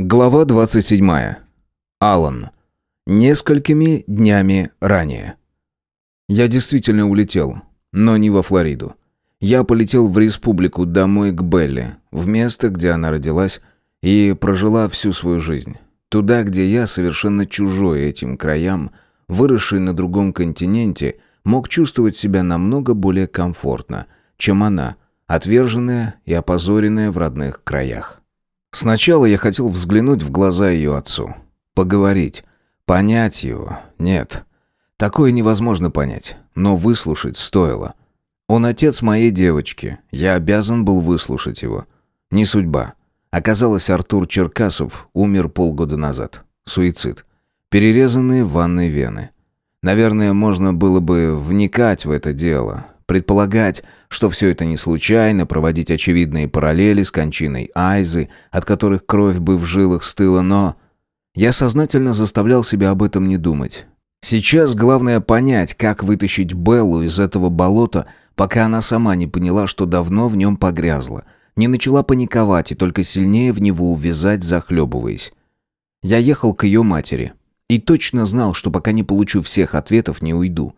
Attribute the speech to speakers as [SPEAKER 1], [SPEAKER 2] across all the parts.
[SPEAKER 1] Глава 27. Алан. Несколькими днями ранее. Я действительно улетел, но не во Флориду. Я полетел в республику домой к Белле, в место, где она родилась и прожила всю свою жизнь. Туда, где я, совершенно чужой этим краям, выросший на другом континенте, мог чувствовать себя намного более комфортно, чем она, отверженная и опозоренная в родных краях. Сначала я хотел взглянуть в глаза ее отцу. Поговорить. Понять его. Нет. Такое невозможно понять. Но выслушать стоило. Он отец моей девочки. Я обязан был выслушать его. Не судьба. Оказалось, Артур Черкасов умер полгода назад. Суицид. Перерезанные ванной вены. Наверное, можно было бы вникать в это дело, Предполагать, что все это не случайно, проводить очевидные параллели с кончиной Айзы, от которых кровь бы в жилах стыла, но... Я сознательно заставлял себя об этом не думать. Сейчас главное понять, как вытащить Беллу из этого болота, пока она сама не поняла, что давно в нем погрязла, не начала паниковать и только сильнее в него увязать, захлебываясь. Я ехал к ее матери и точно знал, что пока не получу всех ответов, не уйду.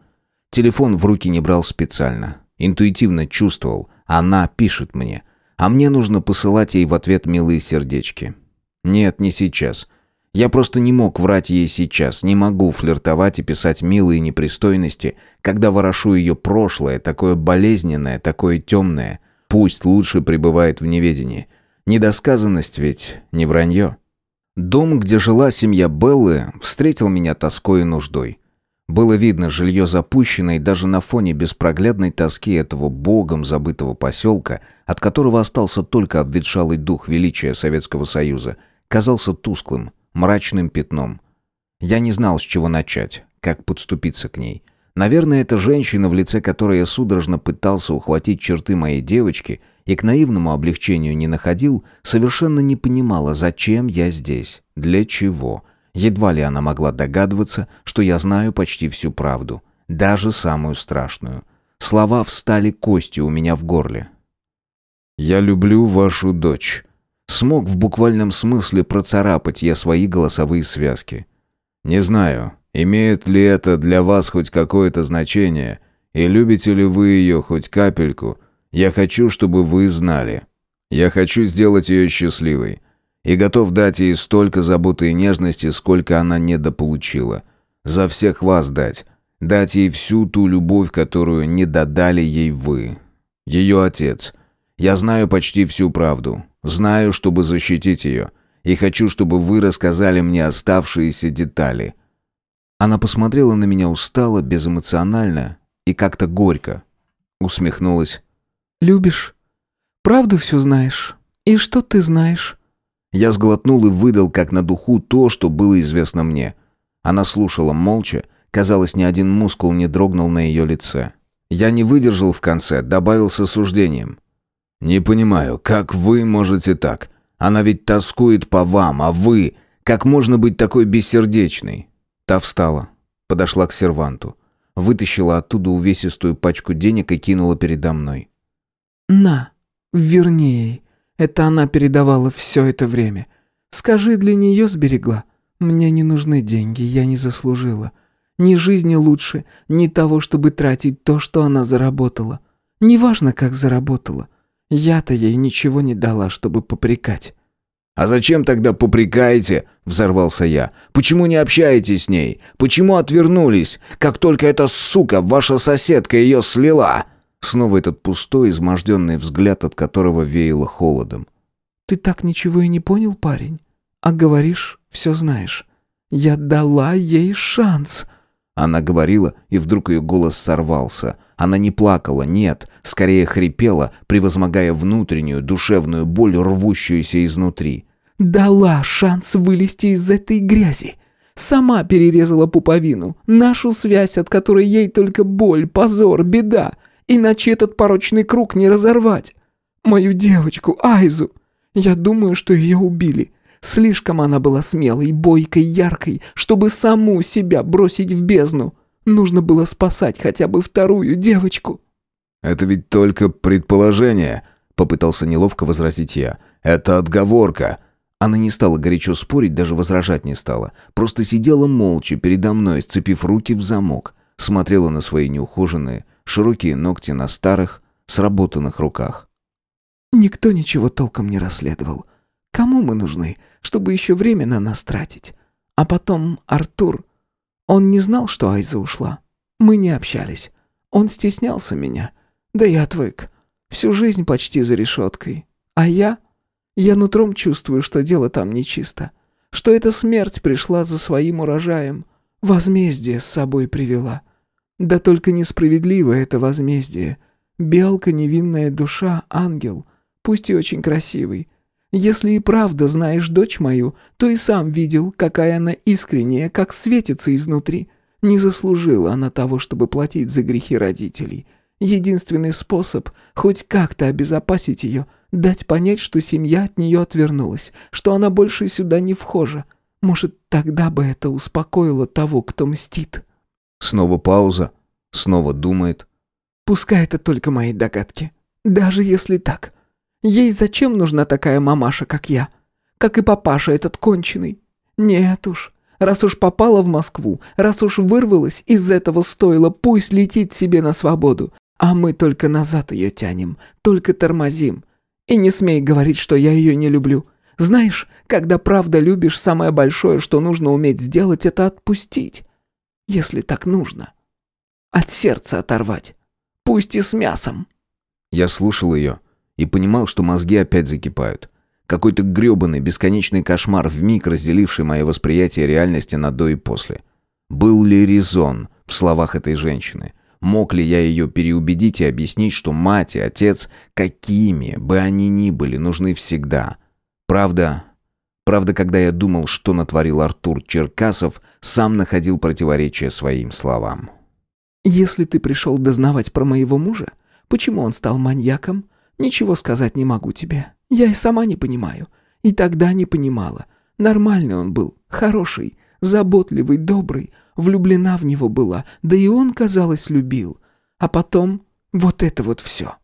[SPEAKER 1] Телефон в руки не брал специально. Интуитивно чувствовал, она пишет мне. А мне нужно посылать ей в ответ милые сердечки. Нет, не сейчас. Я просто не мог врать ей сейчас, не могу флиртовать и писать милые непристойности, когда ворошу ее прошлое, такое болезненное, такое темное. Пусть лучше пребывает в неведении. Недосказанность ведь не вранье. Дом, где жила семья Беллы, встретил меня тоской и нуждой. Было видно, жилье запущено, и даже на фоне беспроглядной тоски этого богом забытого поселка, от которого остался только обветшалый дух величия Советского Союза, казался тусклым, мрачным пятном. Я не знал, с чего начать, как подступиться к ней. Наверное, эта женщина, в лице которой я судорожно пытался ухватить черты моей девочки и к наивному облегчению не находил, совершенно не понимала, зачем я здесь, для чего — Едва ли она могла догадываться, что я знаю почти всю правду, даже самую страшную. Слова встали костью у меня в горле. «Я люблю вашу дочь». Смог в буквальном смысле процарапать я свои голосовые связки. «Не знаю, имеет ли это для вас хоть какое-то значение, и любите ли вы ее хоть капельку. Я хочу, чтобы вы знали. Я хочу сделать ее счастливой и готов дать ей столько заботы и нежности, сколько она недополучила. За всех вас дать. Дать ей всю ту любовь, которую не додали ей вы. Ее отец. Я знаю почти всю правду. Знаю, чтобы защитить ее. И хочу, чтобы вы рассказали мне оставшиеся детали. Она посмотрела на меня устало, безэмоционально и как-то горько. Усмехнулась.
[SPEAKER 2] «Любишь? Правду все знаешь? И что ты знаешь?»
[SPEAKER 1] Я сглотнул и выдал как на духу то, что было известно мне. Она слушала молча, казалось, ни один мускул не дрогнул на ее лице. Я не выдержал в конце, добавил с осуждением. «Не понимаю, как вы можете так? Она ведь тоскует по вам, а вы... Как можно быть такой бессердечной?» Та встала, подошла к серванту, вытащила оттуда увесистую пачку денег и кинула передо мной.
[SPEAKER 2] «На, вернее, это она передавала все это время. Скажи, для нее сберегла. Мне не нужны деньги, я не заслужила. Ни жизни лучше, ни того, чтобы тратить то, что она заработала. Неважно, как заработала. Я-то ей ничего не дала, чтобы попрекать.
[SPEAKER 1] «А зачем тогда попрекаете?» — взорвался я. «Почему не общаетесь с ней? Почему отвернулись, как только эта сука, ваша соседка, ее слила?» Снова этот пустой, изможденный взгляд, от которого веяло холодом.
[SPEAKER 2] «Ты так ничего и не понял, парень? А говоришь, все знаешь. Я дала ей шанс!»
[SPEAKER 1] Она говорила, и вдруг ее голос сорвался. Она не плакала, нет, скорее хрипела, превозмогая внутреннюю душевную боль, рвущуюся изнутри.
[SPEAKER 2] «Дала шанс вылезти из этой грязи!» Сама перерезала пуповину, нашу связь, от которой ей только боль, позор, беда. Иначе этот порочный круг не разорвать. Мою девочку, Айзу. Я думаю, что ее убили. Слишком она была смелой, бойкой, яркой, чтобы саму себя бросить в бездну. Нужно было спасать хотя бы вторую девочку.
[SPEAKER 1] «Это ведь только предположение», — попытался неловко возразить я. «Это отговорка». Она не стала горячо спорить, даже возражать не стала. Просто сидела молча передо мной, сцепив руки в замок. Смотрела на свои неухоженные, широкие ногти на старых, сработанных руках.
[SPEAKER 2] «Никто ничего толком не расследовал. Кому мы нужны, чтобы еще время на нас тратить? А потом Артур. Он не знал, что Айза ушла. Мы не общались. Он стеснялся меня. Да я отвык. Всю жизнь почти за решеткой. А я... Я нутром чувствую, что дело там нечисто. Что эта смерть пришла за своим урожаем. Возмездие с собой привела. Да только несправедливо это возмездие. Белка — невинная душа, ангел, пусть и очень красивый. Если и правда знаешь дочь мою, то и сам видел, какая она искренняя, как светится изнутри. Не заслужила она того, чтобы платить за грехи родителей. Единственный способ хоть как-то обезопасить ее — дать понять, что семья от нее отвернулась, что она больше сюда не вхожа. Может, тогда бы это успокоило того, кто мстит.
[SPEAKER 1] Снова пауза. Снова думает.
[SPEAKER 2] Пускай это только мои догадки. Даже если так. Ей зачем нужна такая мамаша, как я? Как и папаша этот конченый? Нет уж. Раз уж попала в Москву, раз уж вырвалась из этого стойла, пусть летит себе на свободу. А мы только назад ее тянем, только тормозим. И не смей говорить, что я ее не люблю. Знаешь, когда правда любишь, самое большое, что нужно уметь сделать, это отпустить. Если так нужно. От сердца оторвать. Пусть и с мясом.
[SPEAKER 1] Я слушал ее и понимал, что мозги опять закипают. Какой-то грёбаный, бесконечный кошмар, вмиг разделивший мое восприятие реальности на до и после. Был ли резон в словах этой женщины? Мог ли я ее переубедить и объяснить, что мать и отец, какими бы они ни были, нужны всегда? Правда, правда, когда я думал, что натворил Артур Черкасов, сам находил противоречие своим словам.
[SPEAKER 2] «Если ты пришел дознавать про моего мужа, почему он стал маньяком, ничего сказать не могу тебе. Я и сама не понимаю. И тогда не понимала. Нормальный он был, хороший, заботливый, добрый, влюблена в него была, да и он, казалось, любил. А потом вот это вот все.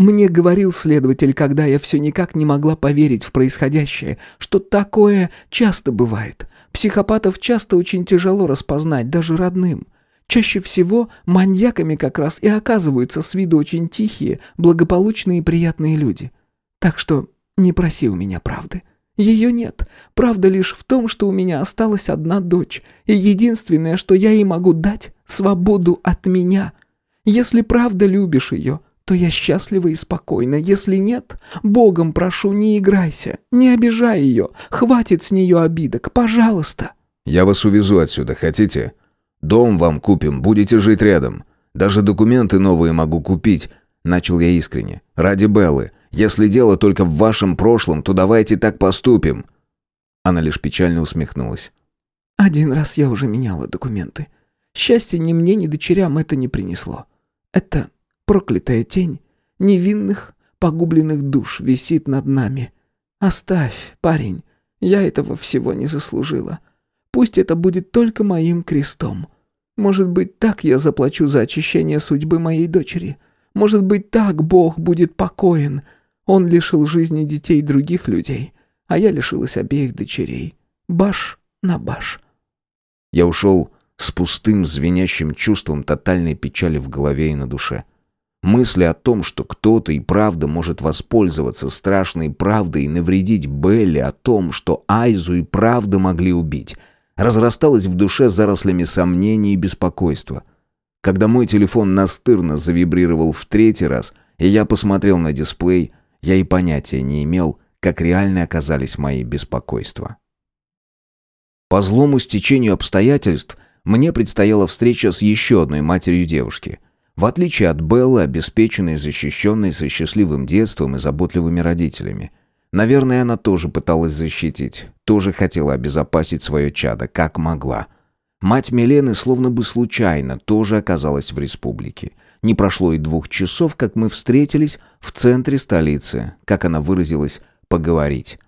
[SPEAKER 2] Мне говорил следователь, когда я все никак не могла поверить в происходящее, что такое часто бывает. Психопатов часто очень тяжело распознать, даже родным. Чаще всего маньяками как раз и оказываются с виду очень тихие, благополучные и приятные люди. Так что не проси у меня правды. Ее нет. Правда лишь в том, что у меня осталась одна дочь, и единственное, что я ей могу дать — свободу от меня. Если правда любишь ее, то я счастлива и спокойна. Если нет, Богом прошу, не играйся, не обижай ее, хватит с нее обидок, пожалуйста».
[SPEAKER 1] «Я вас увезу отсюда, хотите? Дом вам купим, будете жить рядом. Даже документы новые могу купить», — начал я искренне. «Ради Беллы. Если дело только в вашем прошлом, то давайте так поступим». Она лишь печально усмехнулась.
[SPEAKER 2] «Один раз я уже меняла документы. Счастья ни мне, ни дочерям это не принесло. Это проклятая тень невинных, погубленных душ висит над нами. Оставь, парень, я этого всего не заслужила. Пусть это будет только моим крестом. Может быть, так я заплачу за очищение судьбы моей дочери. Может быть, так Бог будет покоен, он лишил жизни детей других людей, а я лишилась обеих дочерей. Баш на баш.
[SPEAKER 1] Я ушел с пустым, звенящим чувством тотальной печали в голове и на душе. Мысли о том, что кто-то и правда может воспользоваться страшной правдой и навредить Белли, о том, что Айзу и правда могли убить, разрасталась в душе зарослями сомнений и беспокойства. Когда мой телефон настырно завибрировал в третий раз, и я посмотрел на дисплей, я и понятия не имел, как реальны оказались мои беспокойства. По злому стечению обстоятельств мне предстояла встреча с еще одной матерью девушки. В отличие от Беллы, обеспеченной, защищенной, со счастливым детством и заботливыми родителями. Наверное, она тоже пыталась защитить, тоже хотела обезопасить свое чадо, как могла. Мать Милены словно бы случайно тоже оказалась в республике. Не прошло и двух часов, как мы встретились в центре столицы, как она выразилась, поговорить.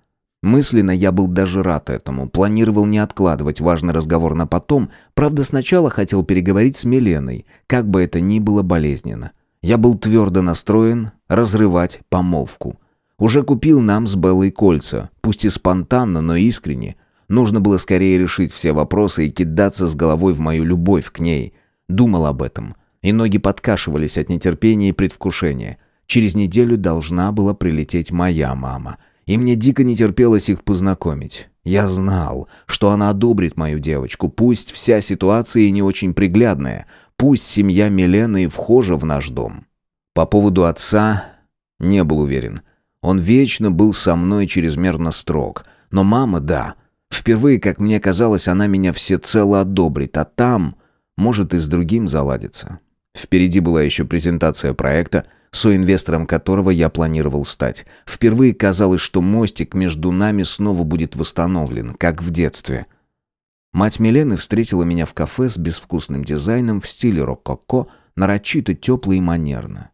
[SPEAKER 1] Мысленно я был даже рад этому, планировал не откладывать важный разговор на потом, правда сначала хотел переговорить с Миленой, как бы это ни было болезненно. Я был твердо настроен разрывать помолвку. Уже купил нам с Беллой кольца, пусть и спонтанно, но искренне. Нужно было скорее решить все вопросы и кидаться с головой в мою любовь к ней. Думал об этом. И ноги подкашивались от нетерпения и предвкушения. Через неделю должна была прилететь моя мама. И мне дико не терпелось их познакомить. Я знал, что она одобрит мою девочку, пусть вся ситуация и не очень приглядная, пусть семья Милены и вхожа в наш дом. По поводу отца не был уверен. Он вечно был со мной чрезмерно строг. Но мама, да. Впервые, как мне казалось, она меня всецело одобрит, а там, может, и с другим заладится. Впереди была еще презентация проекта, соинвестором которого я планировал стать. Впервые казалось, что мостик между нами снова будет восстановлен, как в детстве. Мать Милены встретила меня в кафе с безвкусным дизайном в стиле рококо, нарочито тепло и манерно.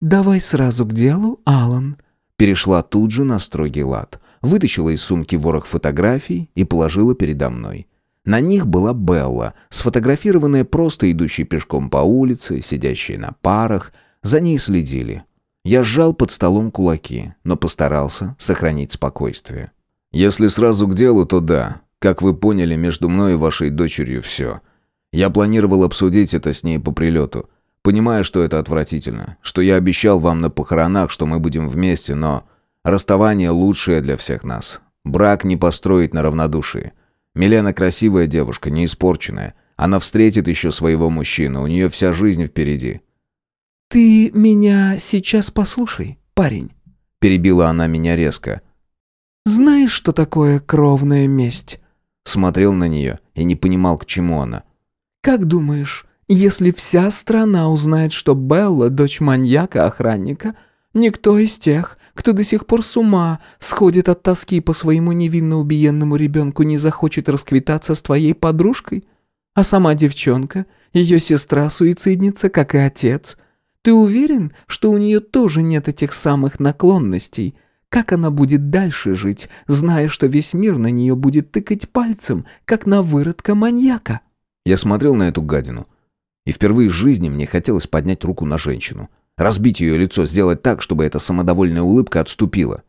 [SPEAKER 2] «Давай сразу к делу, Алан.
[SPEAKER 1] Перешла тут же на строгий лад. Вытащила из сумки ворох фотографий и положила передо мной. На них была Белла, сфотографированная просто идущей пешком по улице, сидящая на парах. За ней следили. Я сжал под столом кулаки, но постарался сохранить спокойствие. «Если сразу к делу, то да. Как вы поняли, между мной и вашей дочерью все. Я планировал обсудить это с ней по прилету. Понимаю, что это отвратительно, что я обещал вам на похоронах, что мы будем вместе, но расставание лучшее для всех нас. Брак не построить на равнодушии. Милена красивая девушка, не испорченная. Она встретит еще своего мужчину, у нее вся жизнь впереди.
[SPEAKER 2] «Ты меня сейчас послушай, парень», —
[SPEAKER 1] перебила она меня резко.
[SPEAKER 2] «Знаешь, что такое кровная месть?»
[SPEAKER 1] Смотрел на нее и не понимал, к чему она.
[SPEAKER 2] «Как думаешь, если вся страна узнает, что Белла — дочь маньяка-охранника, никто из тех, кто до сих пор с ума сходит от тоски по своему невинно убиенному ребенку, не захочет расквитаться с твоей подружкой? А сама девчонка, ее сестра-суицидница, как и отец — ты уверен, что у нее тоже нет этих самых наклонностей? Как она будет дальше жить, зная, что весь мир на нее будет тыкать пальцем, как на выродка маньяка?»
[SPEAKER 1] Я смотрел на эту гадину. И впервые в жизни мне хотелось поднять руку на женщину. Разбить ее лицо, сделать так, чтобы эта самодовольная улыбка отступила.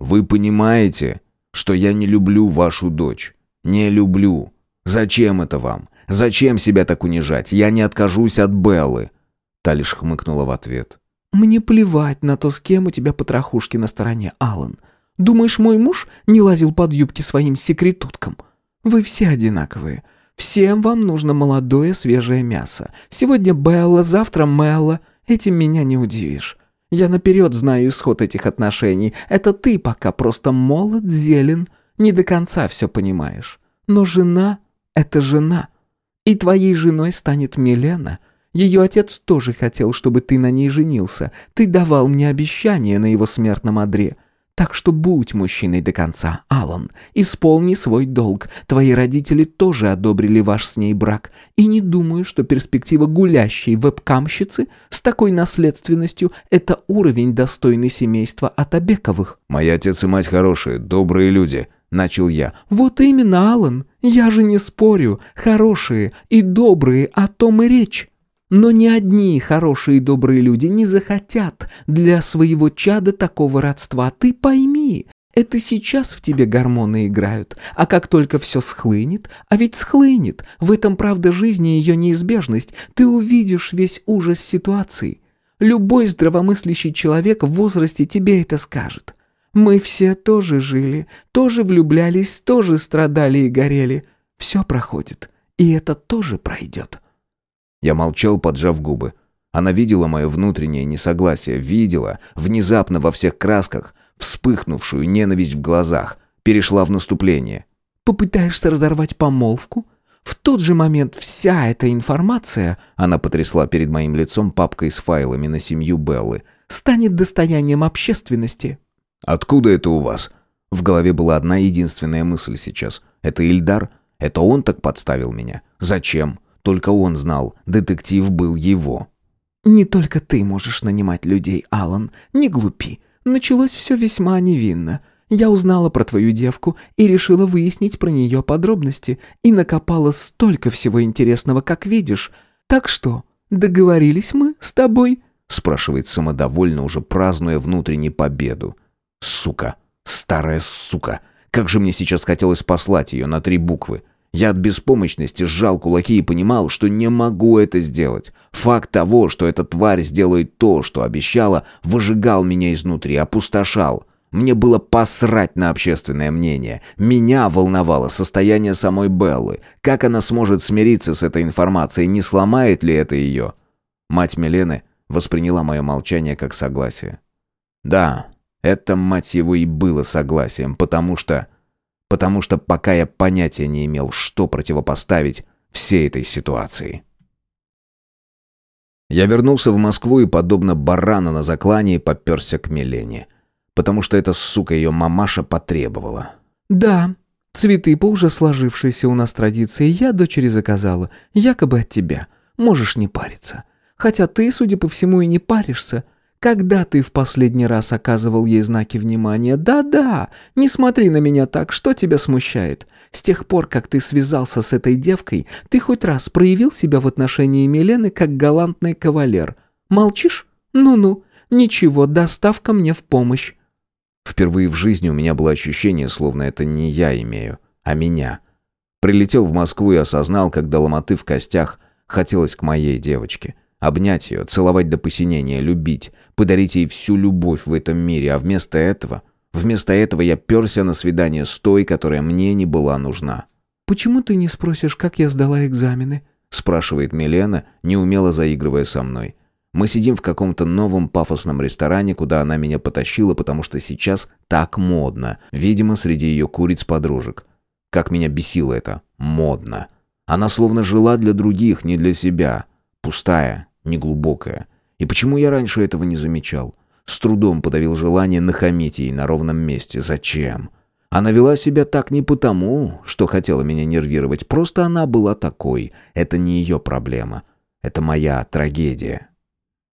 [SPEAKER 1] «Вы понимаете, что я не люблю вашу дочь? Не люблю. Зачем это вам? Зачем себя так унижать? Я не откажусь от Беллы. Та лишь хмыкнула в ответ.
[SPEAKER 2] «Мне плевать на то, с кем у тебя потрохушки на стороне, Алан. Думаешь, мой муж не лазил под юбки своим секретуткам? Вы все одинаковые. Всем вам нужно молодое свежее мясо. Сегодня Белла, завтра Мелла. Этим меня не удивишь. Я наперед знаю исход этих отношений. Это ты пока просто молод, зелен, не до конца все понимаешь. Но жена — это жена. И твоей женой станет Милена — ее отец тоже хотел, чтобы ты на ней женился. Ты давал мне обещание на его смертном одре. Так что будь мужчиной до конца, Алан. Исполни свой долг. Твои родители тоже одобрили ваш с ней брак. И не думаю, что перспектива гулящей вебкамщицы с такой наследственностью – это уровень, достойный семейства Атабековых.
[SPEAKER 1] «Мои отец и мать хорошие, добрые люди», – начал я.
[SPEAKER 2] «Вот именно, Алан. Я же не спорю. Хорошие и добрые, о том и речь». Но ни одни хорошие и добрые люди не захотят для своего чада такого родства. Ты пойми, это сейчас в тебе гормоны играют, а как только все схлынет, а ведь схлынет, в этом правда жизни ее неизбежность, ты увидишь весь ужас ситуации. Любой здравомыслящий человек в возрасте тебе это скажет. Мы все тоже жили, тоже влюблялись, тоже страдали и горели. Все проходит, и это тоже пройдет.
[SPEAKER 1] Я молчал, поджав губы. Она видела мое внутреннее несогласие, видела, внезапно во всех красках, вспыхнувшую ненависть в глазах, перешла в наступление.
[SPEAKER 2] «Попытаешься разорвать помолвку? В тот же момент вся эта информация...» Она потрясла перед моим лицом папкой с файлами на семью Беллы. «Станет достоянием общественности».
[SPEAKER 1] «Откуда это у вас?» В голове была одна единственная мысль сейчас. «Это Ильдар? Это он так подставил меня? Зачем? Только он знал, детектив был его.
[SPEAKER 2] «Не только ты можешь нанимать людей, Алан. Не глупи. Началось все весьма невинно. Я узнала про твою девку и решила выяснить про нее подробности. И накопала столько всего интересного, как видишь. Так что, договорились мы с тобой?»
[SPEAKER 1] спрашивает самодовольно, уже празднуя внутреннюю победу. Сука. Старая сука. Как же мне сейчас хотелось послать ее на три буквы. Я от беспомощности сжал кулаки и понимал, что не могу это сделать. Факт того, что эта тварь сделает то, что обещала, выжигал меня изнутри, опустошал. Мне было посрать на общественное мнение. Меня волновало состояние самой Беллы. Как она сможет смириться с этой информацией, не сломает ли это ее? Мать Милены восприняла мое молчание как согласие. Да, это, мать его, и было согласием, потому что потому что пока я понятия не имел, что противопоставить всей этой ситуации. Я вернулся в Москву и, подобно барану на заклании, попёрся к Милене. Потому что эта сука ее мамаша потребовала.
[SPEAKER 2] «Да, цветы по уже сложившейся у нас традиции я дочери заказала, якобы от тебя. Можешь не париться. Хотя ты, судя по всему, и не паришься. Когда ты в последний раз оказывал ей знаки внимания? Да-да, не смотри на меня так, что тебя смущает? С тех пор, как ты связался с этой девкой, ты хоть раз проявил себя в отношении Милены как галантный кавалер? Молчишь? Ну-ну, ничего, доставка мне в помощь.
[SPEAKER 1] Впервые в жизни у меня было ощущение, словно это не я имею, а меня. Прилетел в Москву и осознал, когда ломоты в костях хотелось к моей девочке. Обнять ее, целовать до посинения, любить, подарить ей всю любовь в этом мире, а вместо этого... Вместо этого я перся на свидание с той, которая мне не была нужна.
[SPEAKER 2] «Почему ты не спросишь, как я сдала экзамены?»
[SPEAKER 1] спрашивает Милена, неумело заигрывая со мной. Мы сидим в каком-то новом пафосном ресторане, куда она меня потащила, потому что сейчас так модно. Видимо, среди ее куриц-подружек. Как меня бесило это. Модно. Она словно жила для других, не для себя. Пустая, неглубокая. И почему я раньше этого не замечал? С трудом подавил желание нахамить ей на ровном месте. Зачем? Она вела себя так не потому, что хотела меня нервировать. Просто она была такой. Это не ее проблема. Это моя трагедия.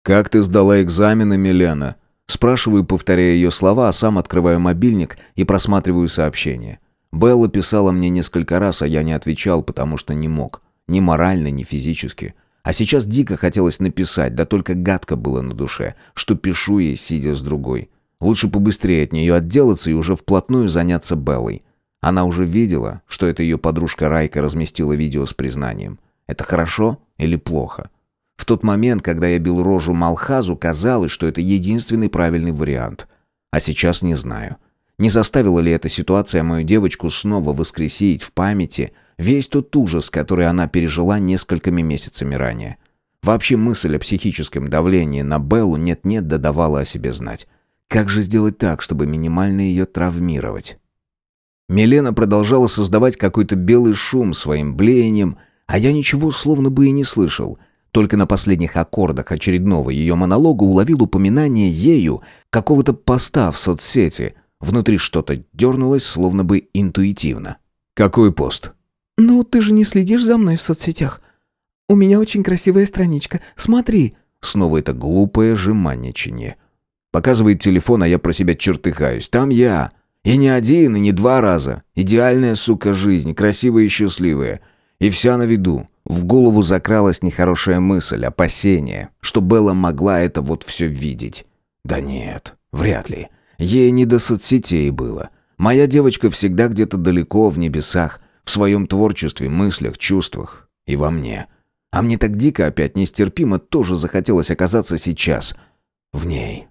[SPEAKER 1] «Как ты сдала экзамены, Милена?» Спрашиваю, повторяя ее слова, а сам открываю мобильник и просматриваю сообщения. Белла писала мне несколько раз, а я не отвечал, потому что не мог. Ни морально, ни физически. А сейчас дико хотелось написать, да только гадко было на душе, что пишу ей, сидя с другой. Лучше побыстрее от нее отделаться и уже вплотную заняться Беллой. Она уже видела, что это ее подружка Райка разместила видео с признанием. Это хорошо или плохо? В тот момент, когда я бил рожу Малхазу, казалось, что это единственный правильный вариант. А сейчас не знаю. Не заставила ли эта ситуация мою девочку снова воскресить в памяти весь тот ужас, который она пережила несколькими месяцами ранее? Вообще мысль о психическом давлении на Беллу нет-нет да давала о себе знать. Как же сделать так, чтобы минимально ее травмировать? Милена продолжала создавать какой-то белый шум своим блеянием, а я ничего словно бы и не слышал. Только на последних аккордах очередного ее монолога уловил упоминание ею какого-то поста в соцсети – Внутри что-то дернулось, словно бы интуитивно. «Какой пост?»
[SPEAKER 2] «Ну, ты же не следишь за мной в соцсетях. У меня очень красивая страничка. Смотри».
[SPEAKER 1] Снова это глупое жеманничание. Показывает телефон, а я про себя чертыхаюсь. Там я. И не один, и не два раза. Идеальная, сука, жизнь, красивая и счастливая. И вся на виду. В голову закралась нехорошая мысль, опасение, что Белла могла это вот все видеть. Да нет, вряд ли. Ей не до соцсетей было. Моя девочка всегда где-то далеко, в небесах, в своем творчестве, мыслях, чувствах. И во мне. А мне так дико опять нестерпимо тоже захотелось оказаться сейчас. В ней.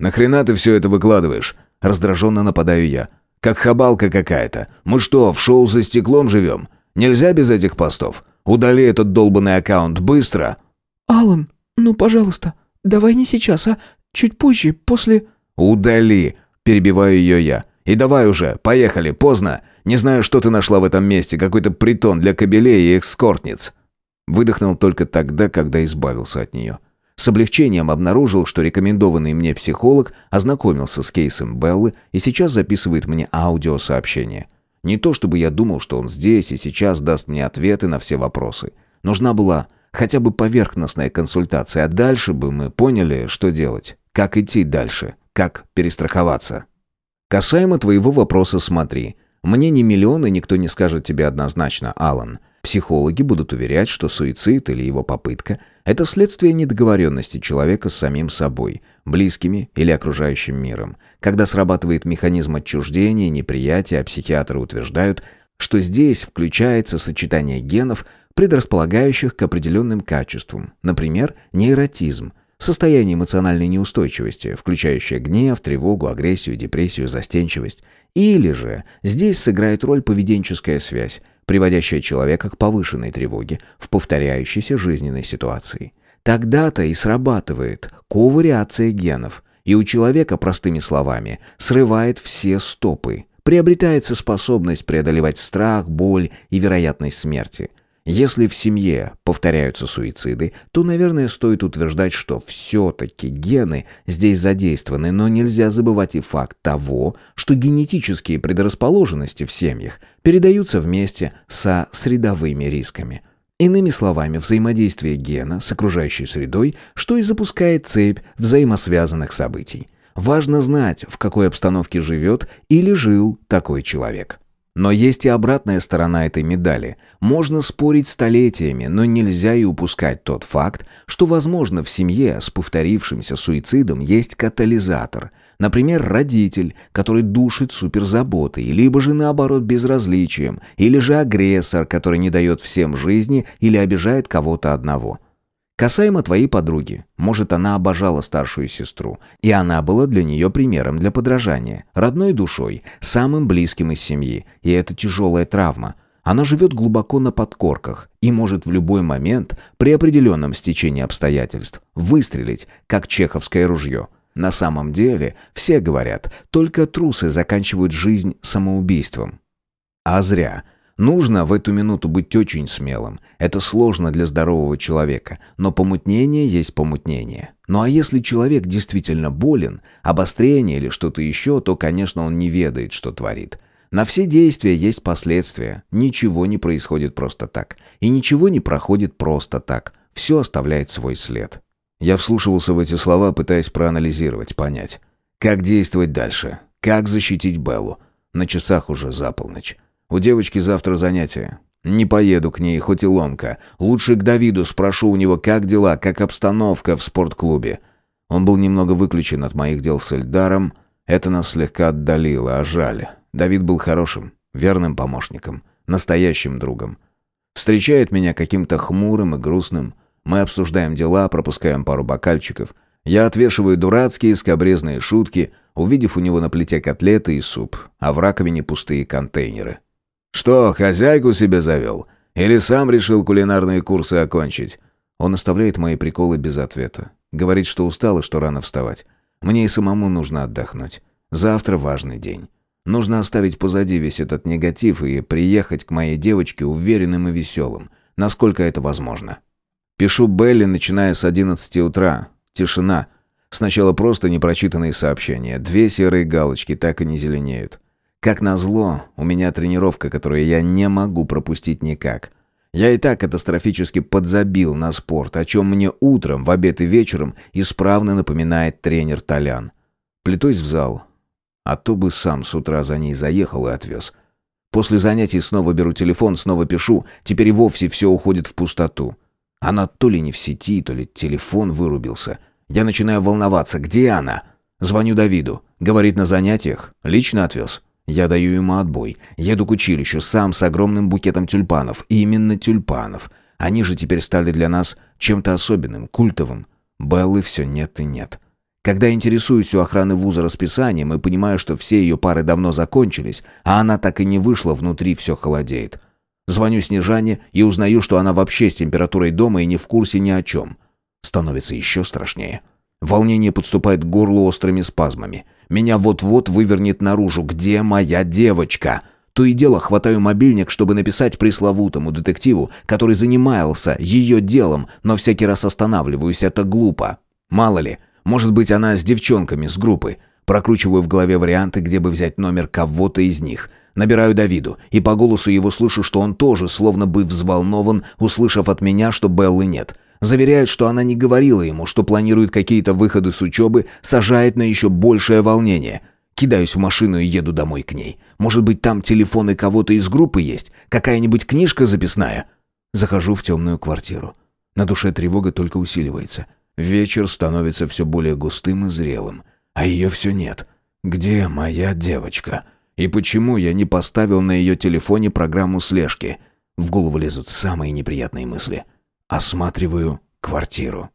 [SPEAKER 1] «Нахрена ты все это выкладываешь?» Раздраженно нападаю я. «Как хабалка какая-то. Мы что, в шоу за стеклом живем? Нельзя без этих постов? Удали этот долбанный аккаунт, быстро!»
[SPEAKER 2] «Алан, ну, пожалуйста, давай не сейчас, а чуть позже, после...»
[SPEAKER 1] «Удали!» – перебиваю ее я. «И давай уже, поехали, поздно. Не знаю, что ты нашла в этом месте, какой-то притон для кобелей и экскортниц». Выдохнул только тогда, когда избавился от нее. С облегчением обнаружил, что рекомендованный мне психолог ознакомился с кейсом Беллы и сейчас записывает мне аудиосообщение. Не то чтобы я думал, что он здесь и сейчас даст мне ответы на все вопросы. Нужна была хотя бы поверхностная консультация, а дальше бы мы поняли, что делать, как идти дальше. Как перестраховаться? Касаемо твоего вопроса, смотри. Мне не миллионы никто не скажет тебе однозначно, Алан. Психологи будут уверять, что суицид или его попытка – это следствие недоговоренности человека с самим собой, близкими или окружающим миром. Когда срабатывает механизм отчуждения, неприятия, а психиатры утверждают, что здесь включается сочетание генов, предрасполагающих к определенным качествам, например, нейротизм – Состояние эмоциональной неустойчивости, включающее гнев, тревогу, агрессию, депрессию, застенчивость. Или же здесь сыграет роль поведенческая связь, приводящая человека к повышенной тревоге в повторяющейся жизненной ситуации. Тогда-то и срабатывает ковариация генов, и у человека, простыми словами, срывает все стопы, приобретается способность преодолевать страх, боль и вероятность смерти – если в семье повторяются суициды, то, наверное, стоит утверждать, что все-таки гены здесь задействованы, но нельзя забывать и факт того, что генетические предрасположенности в семьях передаются вместе со средовыми рисками. Иными словами, взаимодействие гена с окружающей средой, что и запускает цепь взаимосвязанных событий. Важно знать, в какой обстановке живет или жил такой человек. Но есть и обратная сторона этой медали. Можно спорить столетиями, но нельзя и упускать тот факт, что, возможно, в семье с повторившимся суицидом есть катализатор. Например, родитель, который душит суперзаботой, либо же наоборот безразличием, или же агрессор, который не дает всем жизни или обижает кого-то одного. Касаемо твоей подруги. Может, она обожала старшую сестру, и она была для нее примером для подражания, родной душой, самым близким из семьи, и это тяжелая травма. Она живет глубоко на подкорках и может в любой момент, при определенном стечении обстоятельств, выстрелить, как чеховское ружье. На самом деле, все говорят, только трусы заканчивают жизнь самоубийством. А зря – Нужно в эту минуту быть очень смелым. Это сложно для здорового человека, но помутнение есть помутнение. Ну а если человек действительно болен, обострение или что-то еще, то, конечно, он не ведает, что творит. На все действия есть последствия. Ничего не происходит просто так. И ничего не проходит просто так. Все оставляет свой след. Я вслушивался в эти слова, пытаясь проанализировать, понять. Как действовать дальше? Как защитить Беллу? На часах уже за полночь. У девочки завтра занятие. Не поеду к ней, хоть и ломка. Лучше к Давиду спрошу у него, как дела, как обстановка в спортклубе. Он был немного выключен от моих дел с Эльдаром. Это нас слегка отдалило, а жаль. Давид был хорошим, верным помощником, настоящим другом. Встречает меня каким-то хмурым и грустным. Мы обсуждаем дела, пропускаем пару бокальчиков. Я отвешиваю дурацкие скобрезные шутки, увидев у него на плите котлеты и суп, а в раковине пустые контейнеры. «Что, хозяйку себе завел? Или сам решил кулинарные курсы окончить?» Он оставляет мои приколы без ответа. Говорит, что устал и что рано вставать. Мне и самому нужно отдохнуть. Завтра важный день. Нужно оставить позади весь этот негатив и приехать к моей девочке уверенным и веселым, насколько это возможно. Пишу Белли, начиная с 11 утра. Тишина. Сначала просто непрочитанные сообщения. Две серые галочки так и не зеленеют. Как назло, у меня тренировка, которую я не могу пропустить никак. Я и так катастрофически подзабил на спорт, о чем мне утром, в обед и вечером исправно напоминает тренер Толян. Плетусь в зал. А то бы сам с утра за ней заехал и отвез. После занятий снова беру телефон, снова пишу. Теперь и вовсе все уходит в пустоту. Она то ли не в сети, то ли телефон вырубился. Я начинаю волноваться. Где она? Звоню Давиду. Говорит, на занятиях. Лично отвез. Я даю ему отбой. Еду к училищу, сам с огромным букетом тюльпанов. Именно тюльпанов. Они же теперь стали для нас чем-то особенным, культовым. Беллы все нет и нет. Когда интересуюсь у охраны вуза расписанием и понимаю, что все ее пары давно закончились, а она так и не вышла, внутри все холодеет. Звоню Снежане и узнаю, что она вообще с температурой дома и не в курсе ни о чем. Становится еще страшнее. Волнение подступает к горлу острыми спазмами. Меня вот-вот вывернет наружу. Где моя девочка? То и дело хватаю мобильник, чтобы написать пресловутому детективу, который занимался ее делом, но всякий раз останавливаюсь, это глупо. Мало ли, может быть она с девчонками с группы. Прокручиваю в голове варианты, где бы взять номер кого-то из них. Набираю Давиду, и по голосу его слышу, что он тоже словно бы взволнован, услышав от меня, что Беллы нет. Заверяет, что она не говорила ему, что планирует какие-то выходы с учебы, сажает на еще большее волнение. Кидаюсь в машину и еду домой к ней. Может быть, там телефоны кого-то из группы есть? Какая-нибудь книжка записная? Захожу в темную квартиру. На душе тревога только усиливается. Вечер становится все более густым и зрелым. А ее все нет. Где моя девочка? И почему я не поставил на ее телефоне программу слежки? В голову лезут самые неприятные мысли. Осматриваю квартиру.